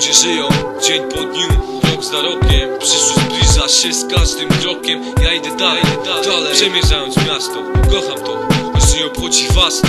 Ludzie żyją dzień po dniu, rok za rokiem. Przyszłość zbliża się z każdym krokiem. Ja idę dalej, dalej. Przemierzając miasto, kocham to Już nie obchodzi was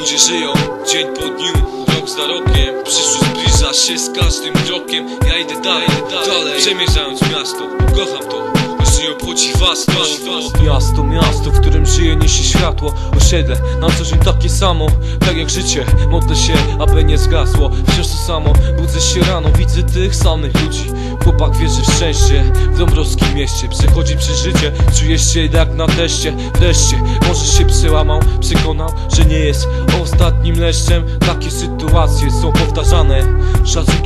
Ludzie żyją dzień po dniu, rok za rokiem. Przyszłość zbliża się z każdym krokiem. Ja idę dalej, dalej. Przemierzając miasto, kocham to nie obchodzi was to. Miasto, miasto, w którym żyje, niesie światło. Osiedle, na co dzień takie samo Tak jak życie, modlę się, aby nie zgasło. Wciąż to samo, budzę się rano, widzę tych samych ludzi. Chłopak wierzy w szczęście, w dąbrowskim mieście Przechodzi przez życie, czuje się jak na teście Wreszcie, może się przełamał, przekonał, że nie jest ostatnim leszczem. Takie sytuacje są powtarzane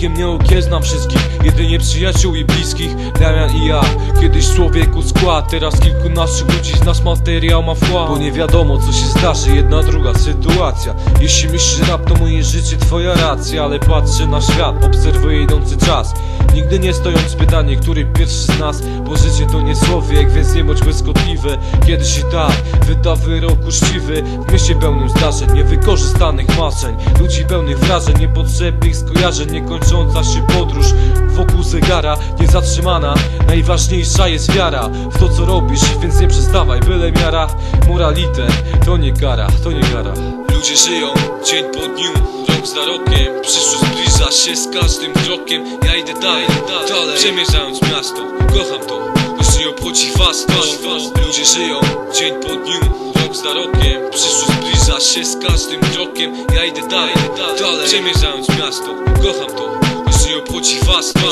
Szacunkiem nie okieznam wszystkich, jedynie przyjaciół i bliskich Damian i ja, kiedyś człowieku skład Teraz kilkunastu ludzi z nas materiał ma wkład. Bo nie wiadomo co się zdarzy, jedna druga sytuacja. Jeśli myślisz, że rap to moje życie, twoja racja Ale patrzę na świat, obserwuję idący czas. Nigdy nie stojąc pytanie, który pierwszy z nas Bo życie to nie człowiek, więc nie bądź błyskotliwy. Kiedyś i tak, wyda wyrok uczciwy. W mieście pełnym zdarzeń, niewykorzystanych marzeń Ludzi pełnych wrażeń, niepotrzebnych skojarzeń Niekończąca się podróż wokół zegara. Niezatrzymana, najważniejsza jest wiara W to co robisz, więc nie przestawaj, byle miara. Moralite, to nie kara, to nie kara. Ludzie żyją dzień po dniu, rok za rokiem. Przyszłość zbliża się z każdym krokiem. Ja idę dalej, dalej. Przemierzając miasto, kocham to Już nie obchodzi was to. Ludzie żyją dzień po dniu, rok za rokiem. Przyszłość zbliża się z każdym krokiem. Ja idę dalej, dalej. Przemierzając miasto, kocham to Nie obchodzi was to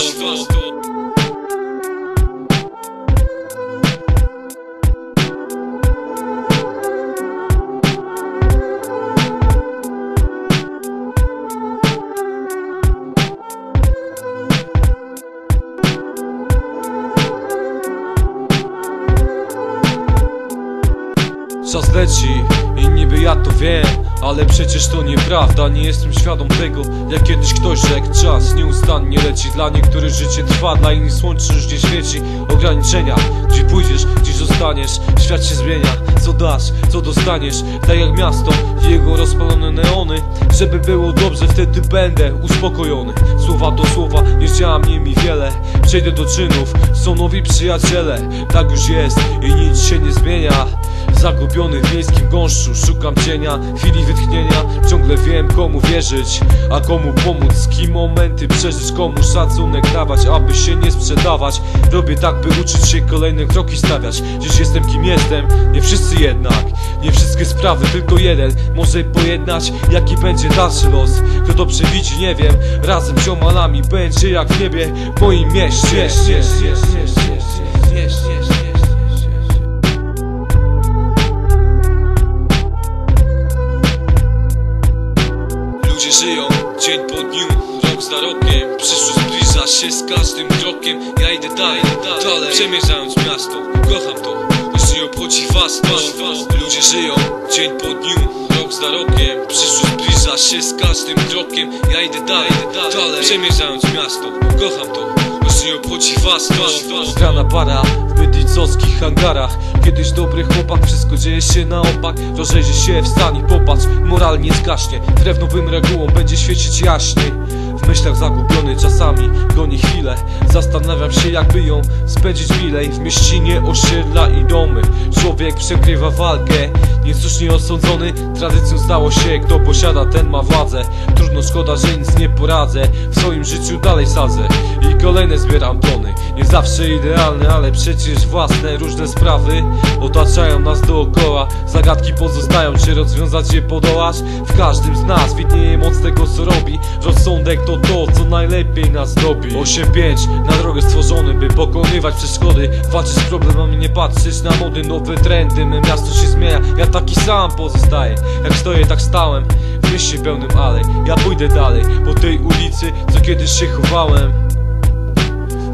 Czas leci i niby ja to wiem Ale przecież to nieprawda, nie jestem świadom tego Jak kiedyś ktoś rzekł, czas nieustannie leci. Dla niektórych życie trwa, dla innych słońce już nie świeci. Ograniczenia, gdzie pójdziesz, gdzie zostaniesz? Świat się zmienia, co dasz, co dostaniesz? Tak jak miasto i jego rozpalone neony. Żeby było dobrze, wtedy będę uspokojony. Słowa do słowa, nie działa mnie mi wiele. Przejdę do czynów, są nowi przyjaciele. Tak już jest i nic się nie zmienia Zagubiony w miejskim gąszczu Szukam cienia, chwili wytchnienia Ciągle wiem komu wierzyć A komu pomóc, z kim momenty przeżyć Komu szacunek dawać, aby się nie sprzedawać Robię tak, by uczyć się kolejne kroki stawiać Dziś jestem kim jestem, nie wszyscy jednak Nie wszystkie sprawy, tylko jeden Może pojednać, jaki będzie dalszy los Kto to przewidzi, nie wiem Razem z ziomalami będzie jak w niebie W moim mieście Ludzie żyją dzień po dniu, rok za rokiem. Przyszłość zbliża się z każdym krokiem. Ja idę dalej, dalej. Przemierzając miasto, kocham to. Nie obchodzi was to Ludzie żyją dzień po dniu, rok za rokiem. Przyszłość zbliża się z każdym krokiem. Ja idę dalej, dalej. Przemierzając miasto, kocham to Obchodzi was Grana para w bydlicowskich hangarach. Kiedyś dobry chłopak, wszystko dzieje się na opak. Rozejrzyj się, wstań i popatrz, moral nie zgaśnie. Krew nowym regułom będzie świecić jaśniej w myślach zagubiony czasami goni chwilę. Zastanawiam się jakby ją spędzić milej. W mieścinie osiedla i domy. Człowiek przegrywa walkę. Niesłusznie osądzony Tradycją stało się Kto posiada ten ma władzę. Trudno szkoda, że nic nie poradzę. W swoim życiu dalej sadzę. I kolejne zbieram tony. Nie zawsze idealne, ale przecież własne Różne sprawy otaczają nas dookoła. Zagadki pozostają, czy rozwiązać je podołasz? W każdym z nas widnieje moc tego co robi. Rozsądek to to, co najlepiej nas dobi 8-5 na drogę stworzony, by pokonywać przeszkody Walczyć z problemami, nie patrzeć na mody, nowe trendy Me miasto się zmienia, ja taki sam pozostaję Jak stoję, tak stałem. W mieście pełnym alej Ja pójdę dalej, po tej ulicy, co kiedyś się chowałem.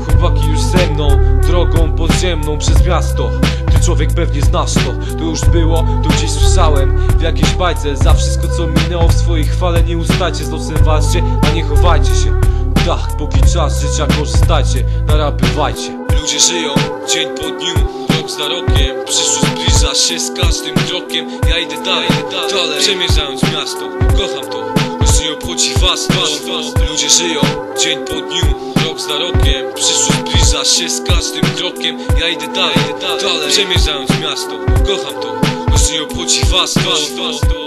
Chłopaki już ze mną, drogą podziemną przez miasto. Ty człowiek pewnie znasz to, to już było, to gdzieś słyszałem jakiejś bajce, za wszystko co minęło w swojej chwale Nie ustajcie, z losem walczcie, a nie chowajcie się. Tak, póki czas życia korzystajcie, narabywajcie. Ludzie żyją dzień po dniu, rok za rokiem. Przyszłość zbliża się z każdym krokiem. Ja idę dalej, dalej. Przemierzając miasto, kocham to Już nie obchodzi was to Ludzie żyją dzień po dniu Rok za rokiem. Przyszłość zbliża się z każdym krokiem. Ja idę dalej, dalej. Przemierzając miasto Kocham to Już nie obchodzi was to